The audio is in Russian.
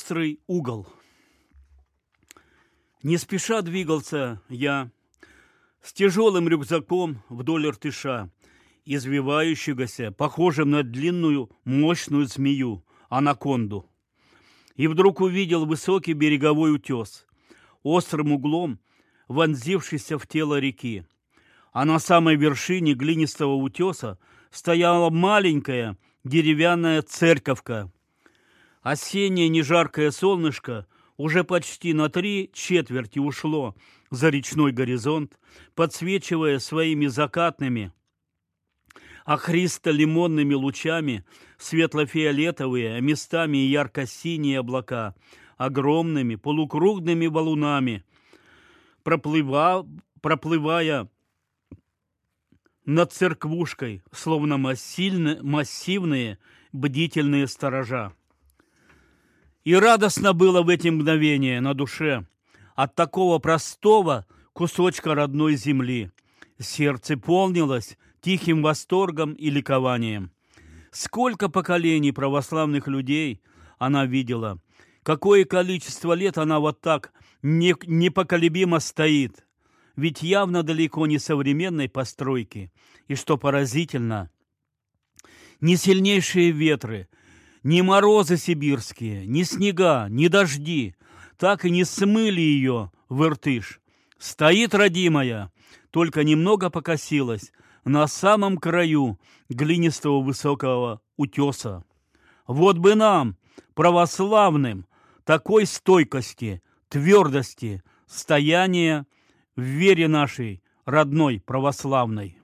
Острый угол. Не спеша двигался я с тяжелым рюкзаком вдоль ртыша, извивающегося, похожим на длинную мощную змею, анаконду. И вдруг увидел высокий береговой утес, острым углом вонзившийся в тело реки. А на самой вершине глинистого утеса стояла маленькая деревянная церковка – Осеннее нежаркое солнышко уже почти на три четверти ушло за речной горизонт, подсвечивая своими закатными, охристо-лимонными лучами светло-фиолетовые, а местами ярко-синие облака, огромными полукругными валунами, проплыва, проплывая над церквушкой, словно массивные бдительные сторожа. И радостно было в эти мгновения на душе от такого простого кусочка родной земли. Сердце полнилось тихим восторгом и ликованием. Сколько поколений православных людей она видела, какое количество лет она вот так непоколебимо стоит, ведь явно далеко не современной постройки. И что поразительно, не сильнейшие ветры – ни морозы сибирские, ни снега, ни дожди так и не смыли ее в Иртыш. Стоит родимая, только немного покосилась на самом краю глинистого высокого утеса. Вот бы нам, православным, такой стойкости, твердости, стояния в вере нашей родной православной.